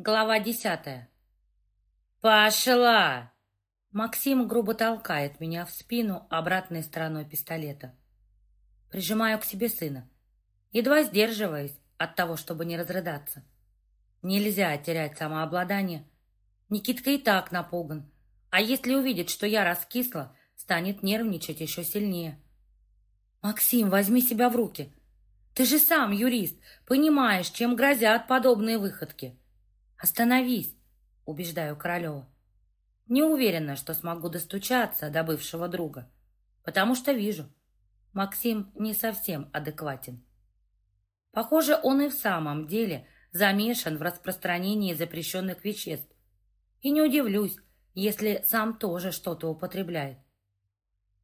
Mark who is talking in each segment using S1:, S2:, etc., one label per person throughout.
S1: Глава десятая. «Пошла!» Максим грубо толкает меня в спину обратной стороной пистолета. Прижимаю к себе сына, едва сдерживаясь от того, чтобы не разрыдаться. Нельзя терять самообладание. Никитка и так напуган, а если увидит, что я раскисла, станет нервничать еще сильнее. «Максим, возьми себя в руки. Ты же сам юрист, понимаешь, чем грозят подобные выходки». «Остановись!» — убеждаю Королева. Не уверена, что смогу достучаться до бывшего друга, потому что вижу, Максим не совсем адекватен. Похоже, он и в самом деле замешан в распространении запрещенных веществ. И не удивлюсь, если сам тоже что-то употребляет.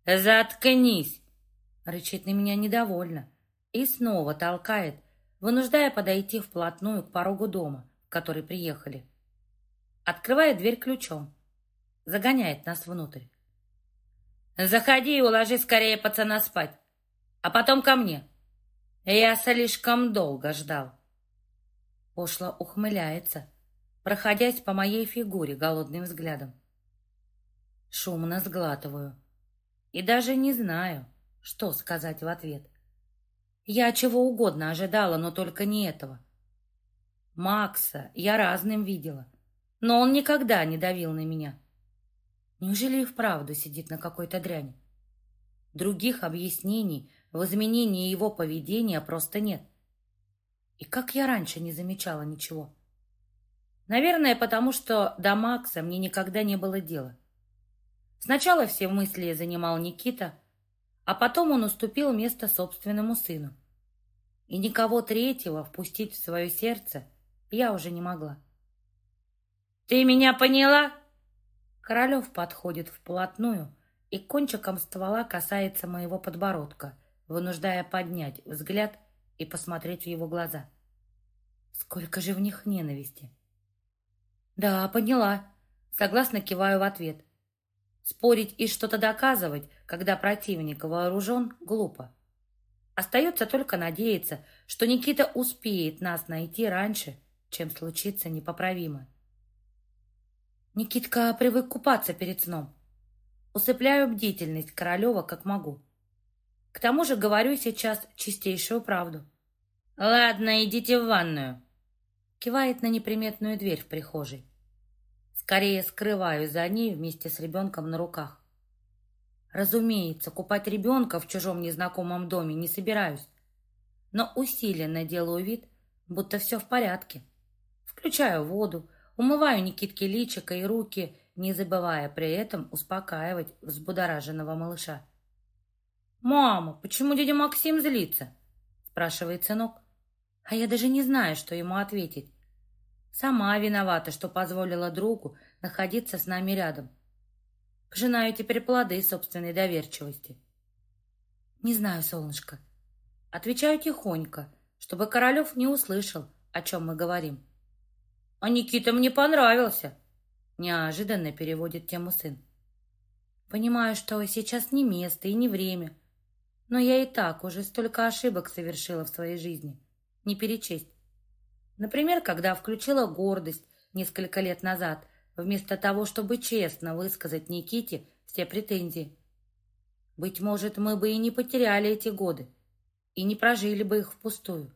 S1: «Заткнись!» — рычит на меня недовольно и снова толкает, вынуждая подойти вплотную к порогу дома — Которые приехали. Открывает дверь ключом. Загоняет нас внутрь. «Заходи и уложи скорее пацана спать, а потом ко мне. Я слишком долго ждал». Пошла ухмыляется, проходясь по моей фигуре голодным взглядом. Шумно сглатываю. И даже не знаю, что сказать в ответ. Я чего угодно ожидала, но только не этого. Макса я разным видела. Но он никогда не давил на меня. Неужели и вправду сидит на какой-то дряни? Других объяснений в изменении его поведения просто нет. И как я раньше не замечала ничего? Наверное, потому что до Макса мне никогда не было дела. Сначала все мысли занимал Никита, а потом он уступил место собственному сыну. И никого третьего впустить в свое сердце я уже не могла. «Ты меня поняла?» Королев подходит вплотную и кончиком ствола касается моего подбородка, вынуждая поднять взгляд и посмотреть в его глаза. Сколько же в них ненависти! «Да, поняла», — согласно киваю в ответ. Спорить и что-то доказывать, когда противник вооружен, глупо. Остается только надеяться, что Никита успеет нас найти раньше, чем случится непоправимо. Никитка привык купаться перед сном. Усыпляю бдительность Королева как могу. К тому же говорю сейчас чистейшую правду. «Ладно, идите в ванную», — кивает на неприметную дверь в прихожей. Скорее скрываю за ней вместе с ребенком на руках. Разумеется, купать ребенка в чужом незнакомом доме не собираюсь, но усиленно делаю вид, будто все в порядке. Включаю воду, умываю Никитке личико и руки, не забывая при этом успокаивать взбудораженного малыша. «Мама, почему дядя Максим злится?» – спрашивает сынок. А я даже не знаю, что ему ответить. Сама виновата, что позволила другу находиться с нами рядом. Пожинаю теперь плоды собственной доверчивости. «Не знаю, солнышко». Отвечаю тихонько, чтобы Королев не услышал, о чем мы говорим. А Никита мне понравился. Неожиданно переводит тему сын. Понимаю, что сейчас не место и не время. Но я и так уже столько ошибок совершила в своей жизни. Не перечесть. Например, когда включила гордость несколько лет назад, вместо того, чтобы честно высказать Никите все претензии. Быть может, мы бы и не потеряли эти годы, и не прожили бы их впустую.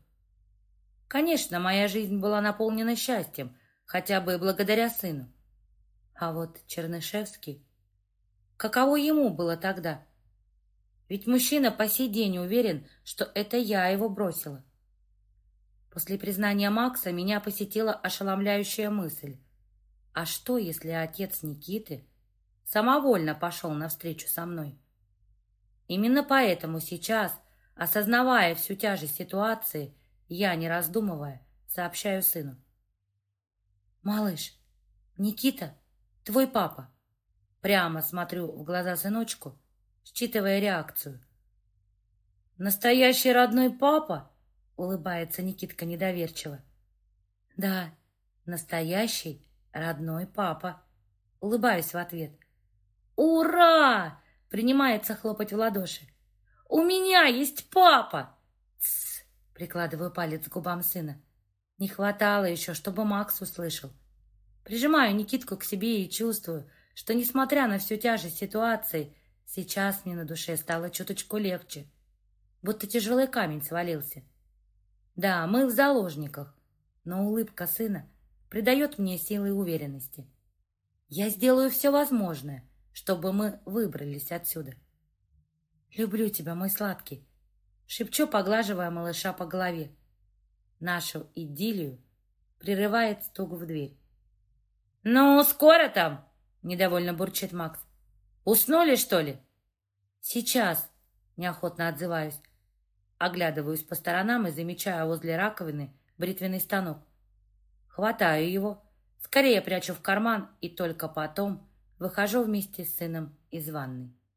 S1: Конечно, моя жизнь была наполнена счастьем, хотя бы благодаря сыну. А вот Чернышевский... Каково ему было тогда? Ведь мужчина по сей день уверен, что это я его бросила. После признания Макса меня посетила ошеломляющая мысль. А что, если отец Никиты самовольно пошел навстречу со мной? Именно поэтому сейчас, осознавая всю тяжесть ситуации, я, не раздумывая, сообщаю сыну. «Малыш, Никита, твой папа». Прямо смотрю в глаза сыночку, считывая реакцию. «Настоящий родной папа?» — улыбается Никитка недоверчиво. «Да, настоящий родной папа». Улыбаюсь в ответ. «Ура!» — принимается хлопать в ладоши. «У меня есть папа!» «Тссс!» — прикладываю палец к губам сына. Не хватало еще, чтобы Макс услышал. Прижимаю Никитку к себе и чувствую, что, несмотря на всю тяжесть ситуации, сейчас мне на душе стало чуточку легче. Будто тяжелый камень свалился. Да, мы в заложниках, но улыбка сына придает мне силы и уверенности. Я сделаю все возможное, чтобы мы выбрались отсюда. «Люблю тебя, мой сладкий!» Шепчу, поглаживая малыша по голове. Нашу идиллию прерывает стук в дверь. «Ну, скоро там!» — недовольно бурчит Макс. «Уснули, что ли?» «Сейчас», — неохотно отзываюсь. Оглядываюсь по сторонам и замечаю возле раковины бритвенный станок. Хватаю его, скорее прячу в карман и только потом выхожу вместе с сыном из ванной.